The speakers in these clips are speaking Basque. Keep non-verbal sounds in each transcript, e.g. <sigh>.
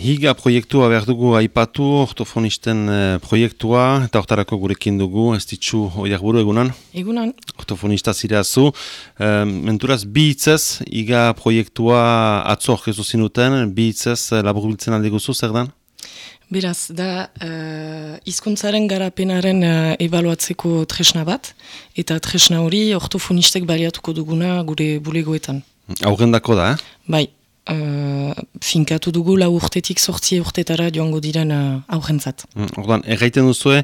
higa proiektua behar dugu aipatu, ortofonisten eh, proiektua, eta hortarako gurekin dugu, ez ditxu oiak buru egunan? Egunan. Ortofonista zireazu. Eh, menturaz, bi hitzez, higa proiektua atzo orkezu zinuten, bi hitzez eh, laburbiltzen alde guzu, zer dan? Beraz, da, uh, izkuntzaren garapenaren uh, ebaluatzeko tresna bat, eta tresna hori ortofonistek baliatuko duguna gure bulegoetan. Aurrendako da, eh? Bai, uh, finkatu dugu lau urtetik sortzi urtetara joango diren uh, aurrentzat. Mm, ordan, erraiten duzue,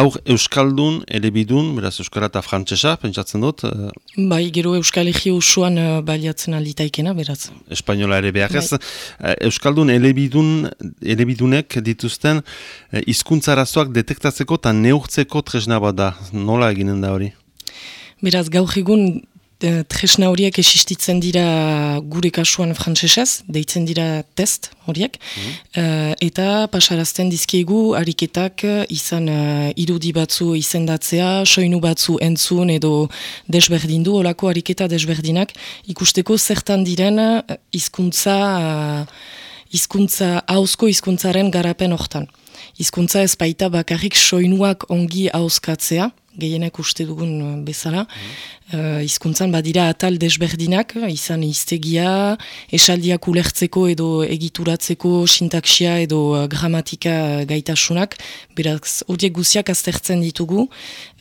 aur Euskaldun, elebidun, beraz Euskara eta Frantsesa, pentsatzen dut? Uh, bai, gero Euskal Egi usuan uh, baliatzen alditaikena, beraz. Espainola ere behar ez. Bai. Euskaldun, elebidun, elebidunek dituzten uh, izkuntzarazoak detektatzeko eta neurtzeko tresna bat da. Nola eginen da hori? Beraz, gaur egun de, tresna horiek existitzen dira gure kasuan frantsesez, deitzen dira test horiek, mm eta pasarazten dizkiegu ariketak izan uh, irudi batzu izendatzea, soinu batzu entzun edo desberdindu, olako ariketa desberdinak, ikusteko zertan diren hizkuntza uh, hizkuntza hauzko hizkuntzaren garapen hortan. Hizkuntza ez baita bakarrik soinuak ongi hauzkatzea, gehienek uste dugun uh, bezala. Mm. Uh, badira atal desberdinak, izan iztegia, esaldiak ulertzeko edo egituratzeko sintaksia edo gramatika gaitasunak, beraz horiek guziak aztertzen ditugu,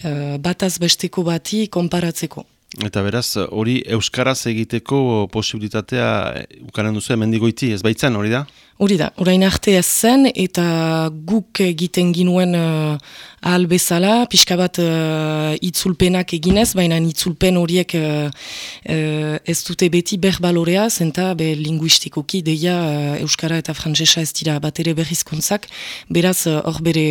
uh, bataz besteko bati konparatzeko. Eta beraz, hori Euskaraz egiteko posibilitatea ukanen duzu emendigoiti, ez baitzen hori da? Hori da, orain arte ez zen, eta guk egiten ginuen uh, ahal bezala, pixka bat uh, itzulpenak eginez, baina itzulpen horiek uh, uh, ez dute beti berbalorea, zenta be linguistikoki deia uh, Euskara eta Frantsesa ez dira bat ere berrizkuntzak, beraz hor bere...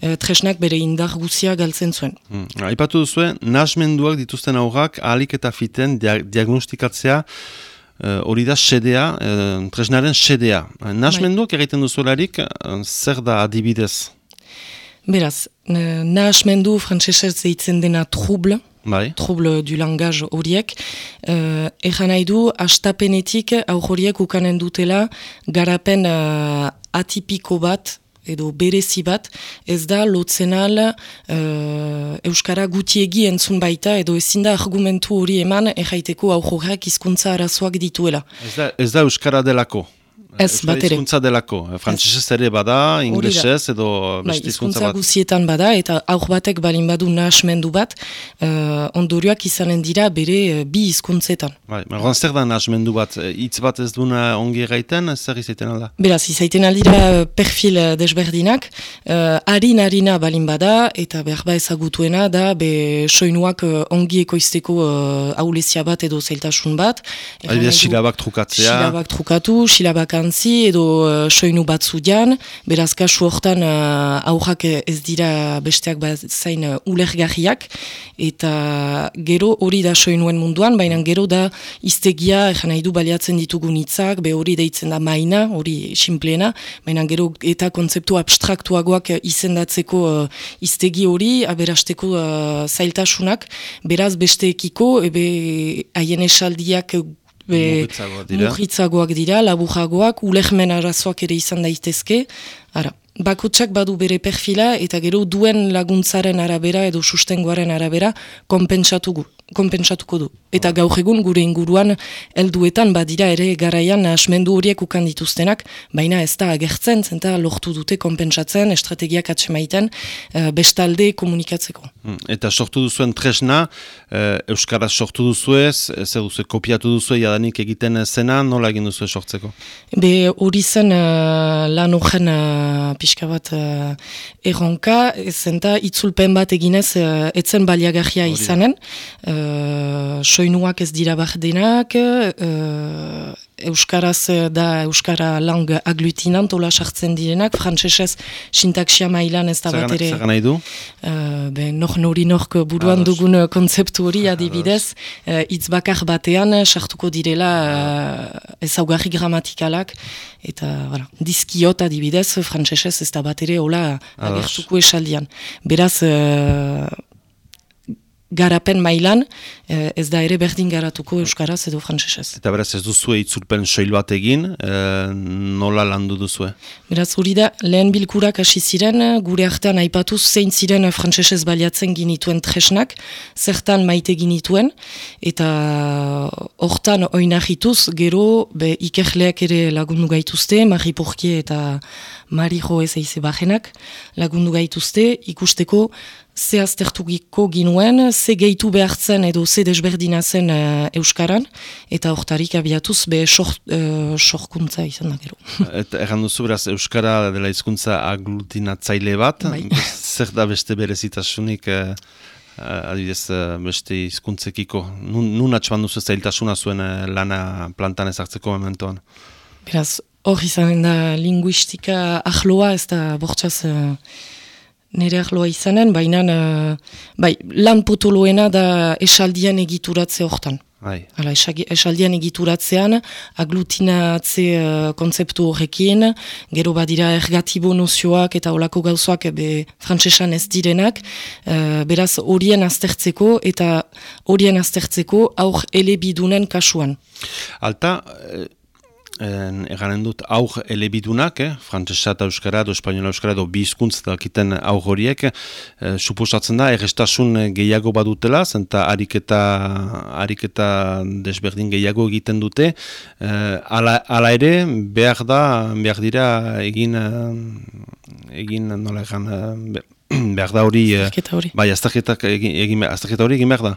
Eh, tresnak bere indar guzia galtzen zuen. Hmm. Aipatu duzue, nasmenduak dituzten aurrak ahalik eta fiten diagnostikatzea eh, hori da sedea, uh, tresnaren sedea. Nasmenduak egiten duzuelarik, zer da adibidez? Beraz, nahasmendu frantzesez zeitzen dena trouble, bai. trouble du langaz horiek, uh, egan nahi du, astapenetik aur horiek ukanen dutela garapen atipiko bat edo berezi bat, ez da lotzenal uh, Euskara gutiegi entzun baita, edo ezin da argumentu hori eman erraiteko aurrorak hizkuntza arazoak dituela. Ez da, ez da Euskara delako? Ez, bat ere. Hizkuntza delako, frantzesez ere bada, inglesez edo bai, beste hizkuntza bat. guzietan bada, eta aur batek balin badu nahasmendu bat, uh, ondorioak izanen dira bere uh, bi hizkuntzetan. Bai, marroan zer da nahasmendu bat? Hitz bat ez duna ongi gaiten, zer izaiten alda? Beraz, izaiten aldira perfil desberdinak, uh, harin harina balin bada, eta behar ba ezagutuena da, be soinuak uh, ongi ekoizteko uh, aulezia bat edo zeltasun bat. Adibidez, silabak trukatzea. Silabak trukatu, silabak jantzi edo uh, soinu batzu jan, beraz kasu hortan uh, aurrak ez dira besteak bat zain uh, ulergarriak, eta gero hori da soinuen munduan, baina gero da iztegia, egan nahi du baliatzen ditugun hitzak, be hori deitzen da maina, hori simplena, baina gero eta kontzeptu abstraktuagoak izendatzeko uh, iztegi hori, aberasteko uh, zailtasunak, beraz besteekiko, ebe haien esaldiak Murritzagoak dira, dira laburragoak, ulehmen arazoak ere izan daitezke. Ara, bakutsak badu bere perfila eta gero duen laguntzaren arabera edo sustengoaren arabera konpentsatugu konpentsatuko du. Eta gaur egun gure inguruan helduetan badira ere garaian asmendu horiek ukan dituztenak, baina ez da agertzen, zenta lortu dute konpentsatzen, estrategiak atsemaiten, uh, bestalde komunikatzeko. Hmm, eta sortu duzuen tresna, uh, Euskaraz sortu duzuez, ez duzu kopiatu duzue jadanik egiten zena, nola egin duzue sortzeko? Be hori zen uh, lan horren uh, pixka bat uh, erronka, zenta itzulpen bat eginez uh, etzen baliagarria izanen, uh, soinuak ez dira bardenak, uh, Euskaraz da Euskara lang aglutinant, ola sartzen direnak, frantzesez sintaksia mailan ez da bat ere. Zagan nahi du? Uh, be, nox nori nork buruan dugun kontzeptu hori adibidez, uh, itz bakar batean sartuko direla uh, ezaugarri gramatikalak, eta voilà, dizkiot adibidez, frantzesez ez da bat ere, ola agertuko esaldian. Beraz, garapen mailan, ez da ere berdin garatuko Euskaraz edo Frantsesez. Eta beraz ez duzue itzulpen soil bat egin, nola landu duzue? Beraz hori da, lehen bilkurak hasi ziren, gure artean aipatuz zein ziren Frantsesez baliatzen ginituen tresnak, zertan maite ginituen, eta hortan oinahituz, gero be, ikerleak ere lagundu gaituzte, Mari Porkie eta Mari Joez eize bajenak lagundu gaituzte, ikusteko ze aztertugiko ginuen, ze gehitu behartzen edo ze desberdina zen uh, Euskaran, eta hortarik abiatuz be eh, sorkuntza uh, izan da gero. <laughs> Eta erran duzu beraz Euskara dela izkuntza aglutinatzaile bat, bai. <laughs> zer da beste berezitasunik uh, adibidez beste izkuntzekiko, nun, nun atxuan duzu zailtasuna zuen lana plantan ezartzeko momentuan? Beraz, hor izan da linguistika ahloa, ez da bortzaz nire ahloa izanen, baina uh, bai, lan potoloena da esaldian egituratze hortan. Bai. Hala, esaldian egituratzean, aglutinatze uh, kontzeptu horrekin, gero badira ergatibo nozioak eta olako gauzoak be frantsesan ez direnak, uh, beraz horien aztertzeko eta horien aztertzeko aur elebidunen kasuan. Alta, eganen dut aur elebidunak, eh? frantzesa eta euskara, do espainola euskara, do bi izkuntz dakiten aur horiek, eh, suposatzen da, errestasun gehiago badutela, zenta ariketa, ariketa desberdin gehiago egiten dute, eh, ala, ala ere, behar da, behar dira, egin, eh, egin nola egan, eh, <clears throat> behar da hori... Eh, azterketa hori. Bai, azterketa egin, azterketa hori egin behar da.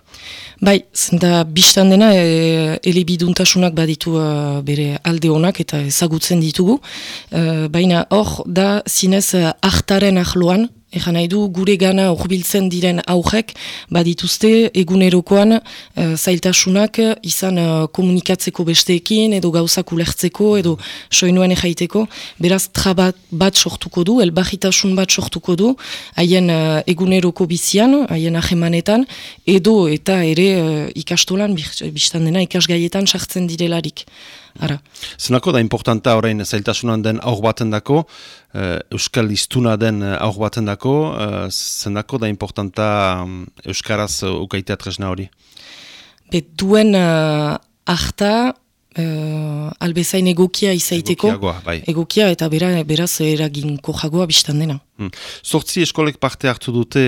Bai, zenta biztan dena e, elebiduntasunak baditu uh, bere alde honak eta ezagutzen ditugu. Uh, baina hor da zinez uh, ahtaren ahloan, Egan nahi du, gure gana urbiltzen diren aurrek, badituzte egunerokoan uh, zailtasunak izan uh, komunikatzeko besteekin, edo gauzak ulertzeko, edo soinuen ejaiteko. Beraz, trabat bat sortuko du, elbahitasun bat sortuko du, haien uh, eguneroko bizian, haien ahemanetan, edo eta ere uh, ikastolan, biztan dena, ikasgaietan sartzen direlarik. Ara. Zenako da importanta orain zailtasunan den aur baten dako, uh, euskal iztuna den eh, aur baten dako, uh, zenako da importanta um, euskaraz ukaitea tresna hori? Betuen uh, arta uh, albezain egokia izaiteko. bai. Egokia eta bera, beraz eraginko jagoa biztan dena. Hmm. Zortzi eskolek parte hartu dute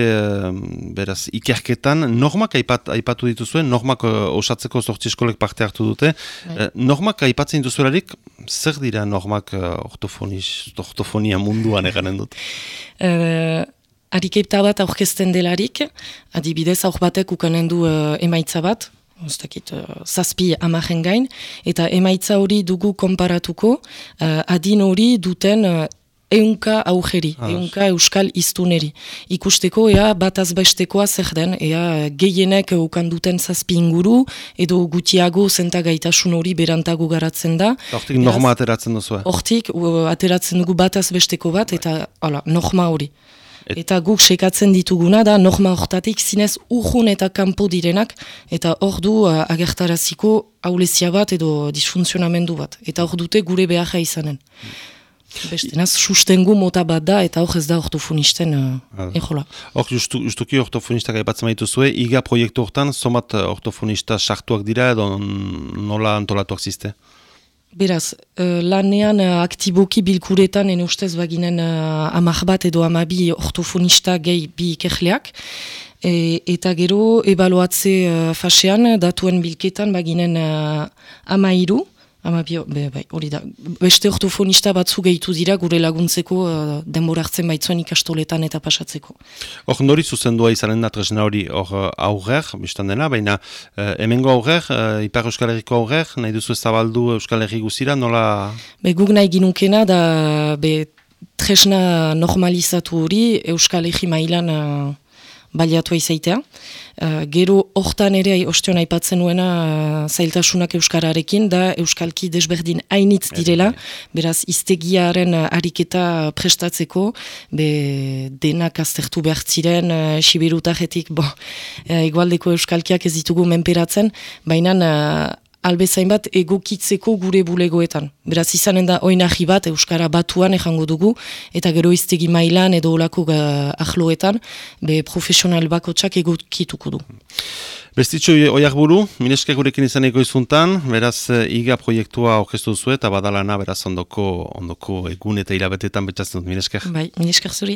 beraz ikerketan, normak aipat, aipatu dituzuen, normak uh, osatzeko zortzi eskolek parte hartu dute. Uh, normak aipatzen dituzuelarik, zer dira normak uh, ortofonia munduan eganen dut? <laughs> Uh, Ariketa bat aurkezten delarik, adibidez aur batek ukanen du uh, emaitza bat, Ostakit, uh, zazpi amaren gain, eta emaitza hori dugu konparatuko, uh, adin hori duten uh, eunka augeri, ah, eunka euskal iztuneri. Ikusteko, ea bat azbestekoa zer den, ea gehienek ukan duten zazpi inguru, edo gutiago zenta gaitasun hori berantago garatzen da. Hortik norma ateratzen duzu? Hortik uh, ateratzen dugu bat azbesteko bat, eta ala, norma hori. Eta guk sekatzen dituguna da norma hortatik zinez urhun eta kanpo direnak eta hor du uh, agertaraziko aulezia bat edo disfunzionamendu bat. Eta hor dute gure beharra izanen. Beste, naz, sustengu mota bat da eta hor ez da ortofonisten uh, ejola. Hor, justu, justuki ortofonistak aipatzen baitu iga proiektu hortan, somat ortofonista sartuak dira edo nola antolatuak ziste? Beraz, uh, lanean uh, aktiboki bilkuretan ene ustez baginen uh, amak bat edo amabi ortofonista gehi bi ikerleak. E, eta gero, ebaloatze uh, fasean, datuen bilketan baginen uh. Ama bio, be, bai, hori da, beste ortofonista batzu gehitu dira gure laguntzeko uh, denbora hartzen baitzuen ikastoletan eta pasatzeko. Hor, nori zuzendua izanen da tresna hori hor uh, aurrer, biztan dena, baina uh, hemengo aurrer, uh, Ipar Euskal Herriko aurrer, nahi duzu ez zabaldu Euskal Herri guzira, nola? Be, guk nahi ginukena da, be, tresna normalizatu hori Euskal Herri mailan uh, baliatu izaitea. Uh, gero hortan ere ostion aipatzen nuena uh, zailtasunak euskararekin da euskalki desberdin hainitz direla, beraz iztegiaren uh, ariketa prestatzeko, be denak aztertu behar ziren, uh, sibirutajetik, bo, uh, igualdeko euskalkiak ez ditugu menperatzen, baina albezain bat egokitzeko gure bulegoetan. Beraz izanen da oinahi bat Euskara batuan ejango dugu, eta gero iztegi mailan edo olako ahloetan, be profesional bako txak egokituko du. Bestitxo oiak buru, mineske gurekin izaneko izuntan, beraz iga proiektua orkestu duzu eta badalana beraz ondoko, ondoko egun eta hilabetetan betxatzen dut, minesker. Bai, minesker zuri.